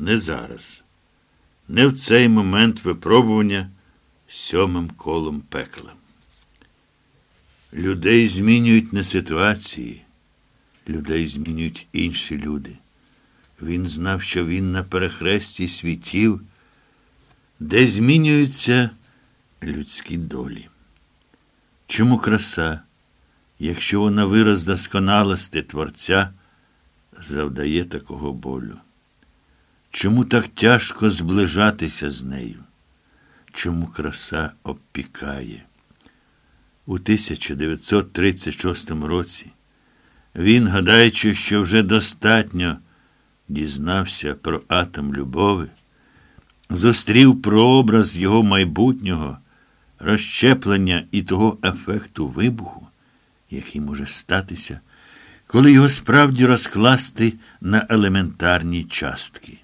Не зараз, не в цей момент випробування сьомим колом пекла. Людей змінюють не ситуації, людей змінюють інші люди. Він знав, що він на перехресті світів, де змінюються людські долі. Чому краса, якщо вона вираз досконалости Творця, завдає такого болю? Чому так тяжко зближатися з нею? Чому краса обпікає? У 1936 році він, гадаючи, що вже достатньо дізнався про атом любові, зустрів прообраз його майбутнього, розщеплення і того ефекту вибуху, який може статися, коли його справді розкласти на елементарні частки.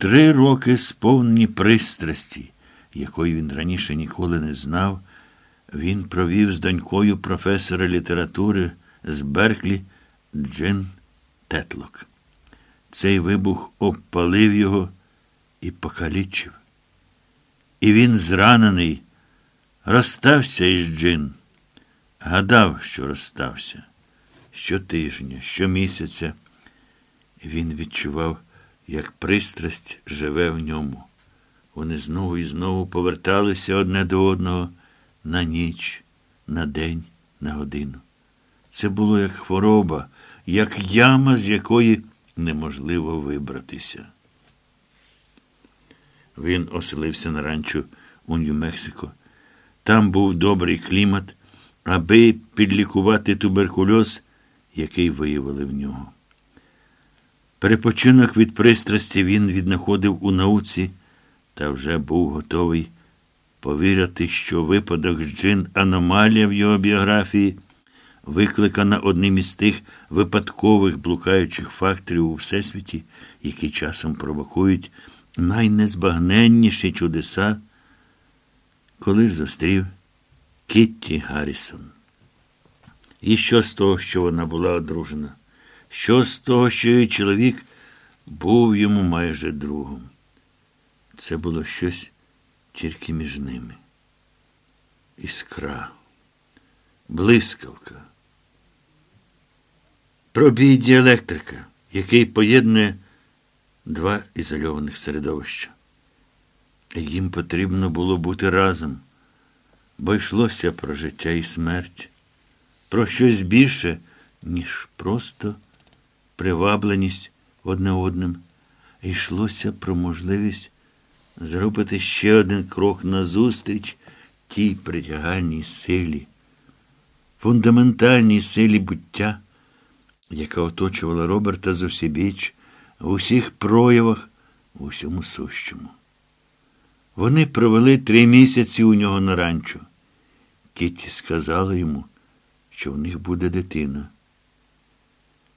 Три роки сповнені пристрасті, якої він раніше ніколи не знав, він провів з донькою професора літератури з Берклі Джин Тетлок. Цей вибух обпалив його і покалічив. І він, зранений, розстався із Джин. Гадав, що розстався. Щотижня, щомісяця він відчував, як пристрасть живе в ньому. Вони знову і знову поверталися одне до одного на ніч, на день, на годину. Це було як хвороба, як яма, з якої неможливо вибратися. Він оселився на ранчо у Нью-Мексико. Там був добрий клімат, аби підлікувати туберкульоз, який виявили в нього. Перепочинок від пристрасті він віднаходив у науці та вже був готовий повірити, що випадок з джин аномалія в його біографії викликана одним із тих випадкових блукаючих факторів у всесвіті, які часом провокують найнезбагненніші чудеса, коли зустрів Кітті Гаррісон. І що з того, що вона була одружена? Що з того, що її чоловік був йому майже другом? Це було щось тільки між ними. Іскра, блискавка. Пробій діелектрика, який поєднує два ізольованих середовища. Їм потрібно було бути разом, бо йшлося про життя і смерть, про щось більше, ніж просто привабленість одне одним. Йшлося про можливість зробити ще один крок назустріч тій притягальній силі, фундаментальній силі буття, яка оточувала Роберта Зосібіч в усіх проявах, в усьому сущому. Вони провели три місяці у нього на ранчо. Кітті сказала йому, що в них буде дитина.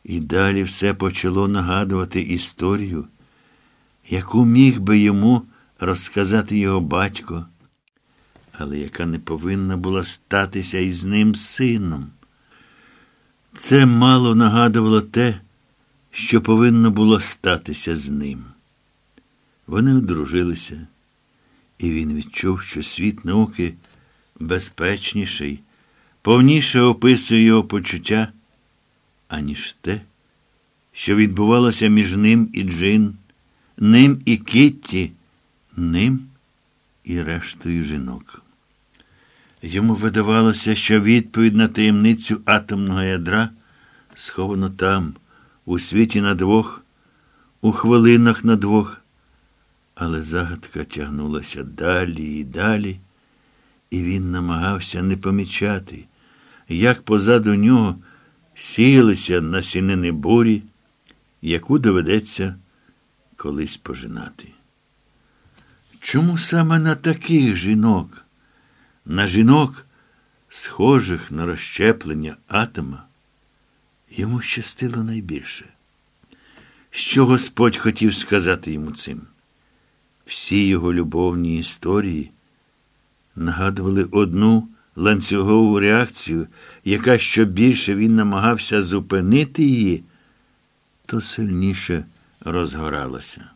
І далі все почало нагадувати історію, яку міг би йому розказати його батько, але яка не повинна була статися із ним сином. Це мало нагадувало те, що повинно було статися з ним. Вони одружилися, і він відчув, що світ науки безпечніший, повніше описує його почуття, аніж те, що відбувалося між ним і Джин, ним і Кітті, ним і рештою жінок. Йому видавалося, що відповідь на таємницю атомного ядра сховано там, у світі на двох, у хвилинах на двох. Але загадка тягнулася далі і далі, і він намагався не помічати, як позаду нього сіялися насінини бурі, яку доведеться колись пожинати. Чому саме на таких жінок, на жінок, схожих на розщеплення атома, йому щастило найбільше? Що Господь хотів сказати йому цим? Всі його любовні історії нагадували одну ланцюгову реакцію, яка що більше він намагався зупинити її, то сильніше розгоралося.